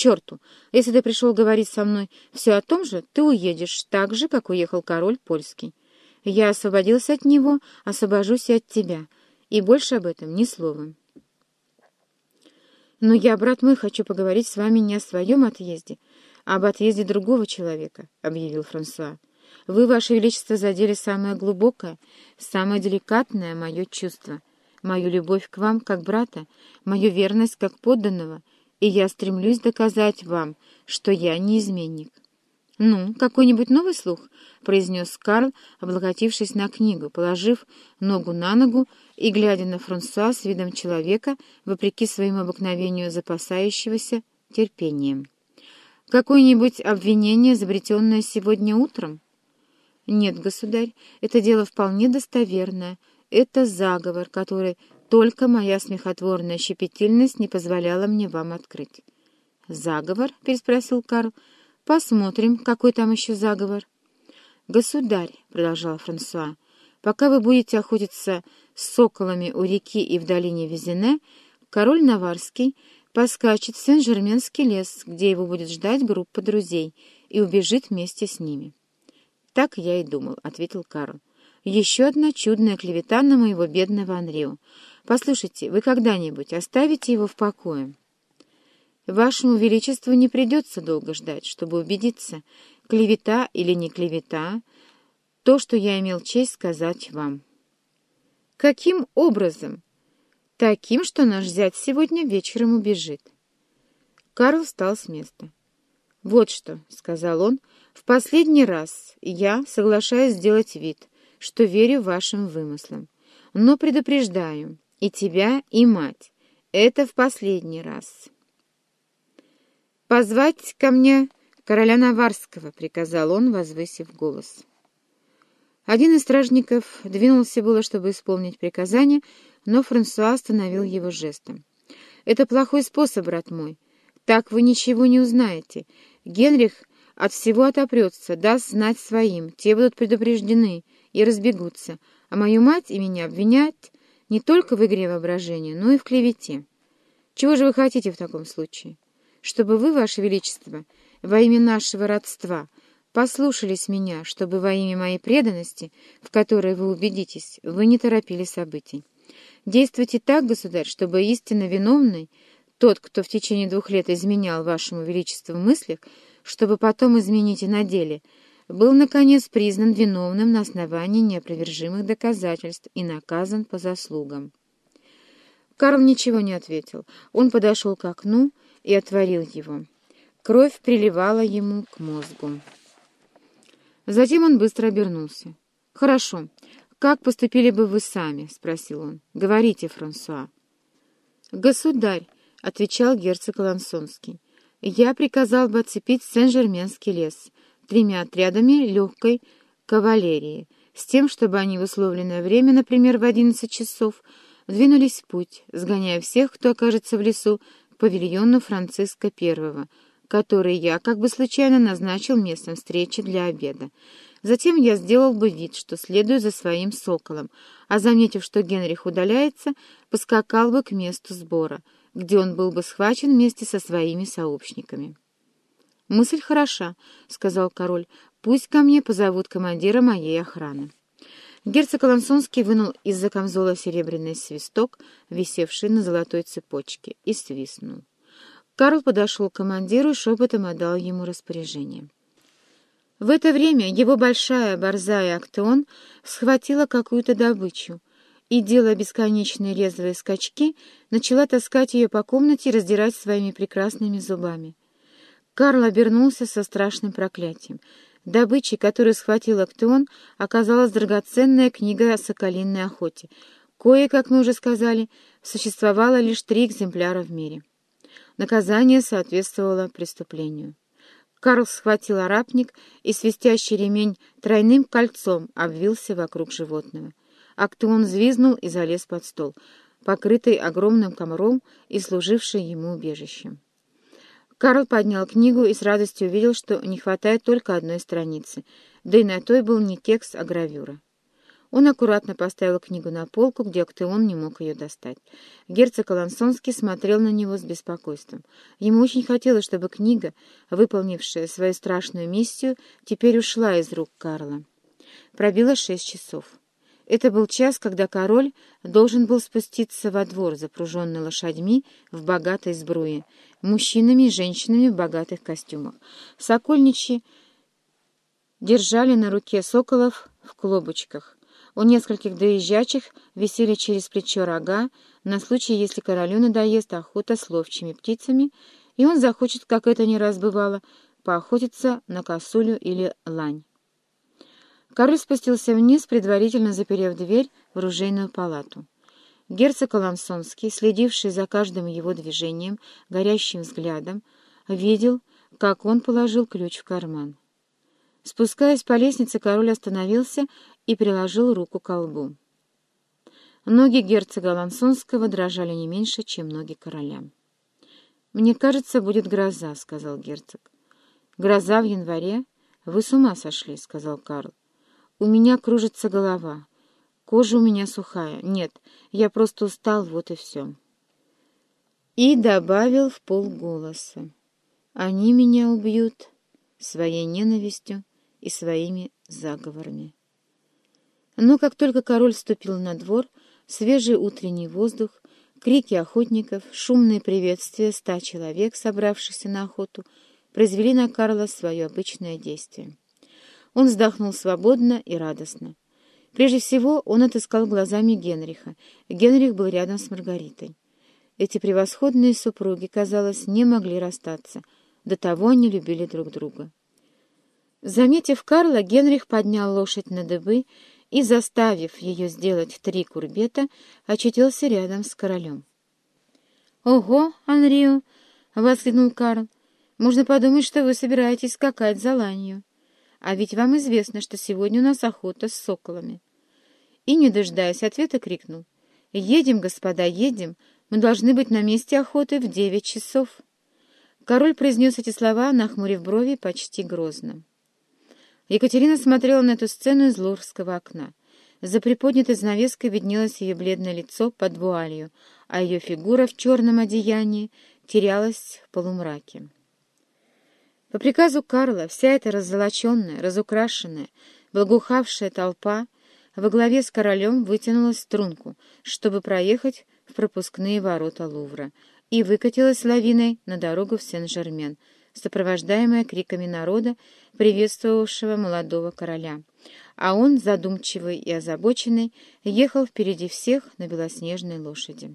черту! Если ты пришел говорить со мной все о том же, ты уедешь так же, как уехал король польский. Я освободился от него, освобожусь и от тебя, и больше об этом ни словом. Но я, брат мой, хочу поговорить с вами не о своем отъезде, а об отъезде другого человека, — объявил Франсуа. Вы, Ваше Величество, задели самое глубокое, самое деликатное мое чувство, мою любовь к вам как брата, мою верность как подданного, и я стремлюсь доказать вам, что я не изменник. «Ну, какой-нибудь новый слух?» — произнес Карл, облокотившись на книгу, положив ногу на ногу и глядя на Франсуа с видом человека, вопреки своему обыкновению запасающегося терпением. «Какое-нибудь обвинение, изобретенное сегодня утром?» «Нет, государь, это дело вполне достоверное. Это заговор, который только моя смехотворная щепетильность не позволяла мне вам открыть». «Заговор?» — переспросил Карл. «Посмотрим, какой там еще заговор». «Государь», — продолжал Франсуа, — «пока вы будете охотиться с соколами у реки и в долине Визене, король Наварский поскачет в Сен-Жерменский лес, где его будет ждать группа друзей, и убежит вместе с ними». «Так я и думал», — ответил Карл. «Еще одна чудная клевета на моего бедного Анрио. Послушайте, вы когда-нибудь оставите его в покое?» «Вашему Величеству не придется долго ждать, чтобы убедиться, клевета или не клевета, то, что я имел честь сказать вам». «Каким образом?» «Таким, что наш зять сегодня вечером убежит». Карл встал с места. «Вот что», — сказал он, — «в последний раз я соглашаюсь сделать вид, что верю вашим вымыслам. Но предупреждаю и тебя, и мать. Это в последний раз». «Позвать ко мне короля Наварского», — приказал он, возвысив голос. Один из стражников двинулся было, чтобы исполнить приказание, но Франсуа остановил его жестом. «Это плохой способ, брат мой. Так вы ничего не узнаете. Генрих от всего отопрется, даст знать своим, те будут предупреждены и разбегутся, а мою мать и меня обвинять не только в игре воображения, но и в клевете. Чего же вы хотите в таком случае? Чтобы вы, Ваше Величество, во имя нашего родства, послушались меня, чтобы во имя моей преданности, в которой вы убедитесь, вы не торопили событий. Действуйте так, государь, чтобы истинно виновный тот, кто в течение двух лет изменял вашему величеству в мыслях, чтобы потом изменить и на деле, был, наконец, признан виновным на основании неопровержимых доказательств и наказан по заслугам. Карл ничего не ответил. Он подошел к окну и отворил его. Кровь приливала ему к мозгу. Затем он быстро обернулся. «Хорошо. Как поступили бы вы сами?» — спросил он. «Говорите, Франсуа». «Государь!» — отвечал герцог Лансонский. «Я приказал бы оцепить Сен-Жерменский лес тремя отрядами легкой кавалерии, с тем, чтобы они в условленное время, например, в одиннадцать часов, двинулись в путь, сгоняя всех, кто окажется в лесу, к павильону Франциска I, который я как бы случайно назначил местом встречи для обеда. Затем я сделал бы вид, что следую за своим соколом, а, заметив, что Генрих удаляется, поскакал бы к месту сбора — где он был бы схвачен вместе со своими сообщниками. «Мысль хороша», — сказал король. «Пусть ко мне позовут командира моей охраны». Герцог Алансонский вынул из-за камзола серебряный свисток, висевший на золотой цепочке, и свистнул. Карл подошел к командиру и шепотом отдал ему распоряжение. В это время его большая борзая Актеон схватила какую-то добычу, и, делая бесконечные резвые скачки, начала таскать ее по комнате и раздирать своими прекрасными зубами. Карл обернулся со страшным проклятием. Добычей, которую схватил Актеон, оказалась драгоценная книга о соколиной охоте. Кое, как мы уже сказали, существовало лишь три экземпляра в мире. Наказание соответствовало преступлению. Карл схватил арапник, и свистящий ремень тройным кольцом обвился вокруг животного. Актеон взвизнул и залез под стол, покрытый огромным комаром и служивший ему убежищем. Карл поднял книгу и с радостью увидел, что не хватает только одной страницы, да и на той был не текст, а гравюра. Он аккуратно поставил книгу на полку, где Актеон не мог ее достать. Герцог Алансонский смотрел на него с беспокойством. Ему очень хотелось, чтобы книга, выполнившая свою страшную миссию, теперь ушла из рук Карла. Пробило шесть часов. Это был час, когда король должен был спуститься во двор, запруженный лошадьми в богатой сбруе, мужчинами и женщинами в богатых костюмах. Сокольничьи держали на руке соколов в клобочках. У нескольких доезжачих висели через плечо рога на случай, если королю надоест охота с ловчими птицами, и он захочет, как это не раз бывало, поохотиться на косулю или лань. Король спустился вниз, предварительно заперев дверь в ружейную палату. Герцог Аламсонский, следивший за каждым его движением, горящим взглядом, видел, как он положил ключ в карман. Спускаясь по лестнице, король остановился и приложил руку к колбу. Ноги герцога Лансонского дрожали не меньше, чем ноги короля. «Мне кажется, будет гроза», — сказал герцог. «Гроза в январе? Вы с ума сошли», — сказал Карл. «У меня кружится голова. Кожа у меня сухая. Нет, я просто устал, вот и все». И добавил в полголоса. «Они меня убьют своей ненавистью и своими заговорами. Но как только король ступил на двор, свежий утренний воздух, крики охотников, шумные приветствия ста человек, собравшихся на охоту, произвели на Карла свое обычное действие. Он вздохнул свободно и радостно. Прежде всего он отыскал глазами Генриха. Генрих был рядом с Маргаритой. Эти превосходные супруги, казалось, не могли расстаться. До того они любили друг друга. Заметив Карла, Генрих поднял лошадь на дыбы и, заставив ее сделать три курбета, очутился рядом с королем. «Ого, Анрио!» — воскликнул Карл. «Можно подумать, что вы собираетесь скакать за ланью. А ведь вам известно, что сегодня у нас охота с соколами». И, не дожидаясь ответа, крикнул. «Едем, господа, едем! Мы должны быть на месте охоты в девять часов!» Король произнес эти слова, нахмурив брови почти грозно. Екатерина смотрела на эту сцену из лорского окна. За приподнятой занавеской виднелось ее бледное лицо под вуалью, а ее фигура в черном одеянии терялась в полумраке. По приказу Карла вся эта раззолоченная, разукрашенная, благоухавшая толпа во главе с королем вытянулась в струнку, чтобы проехать в пропускные ворота Лувра, и выкатилась лавиной на дорогу в Сен-Жермен — сопровождаемая криками народа, приветствовавшего молодого короля. А он, задумчивый и озабоченный, ехал впереди всех на белоснежной лошади.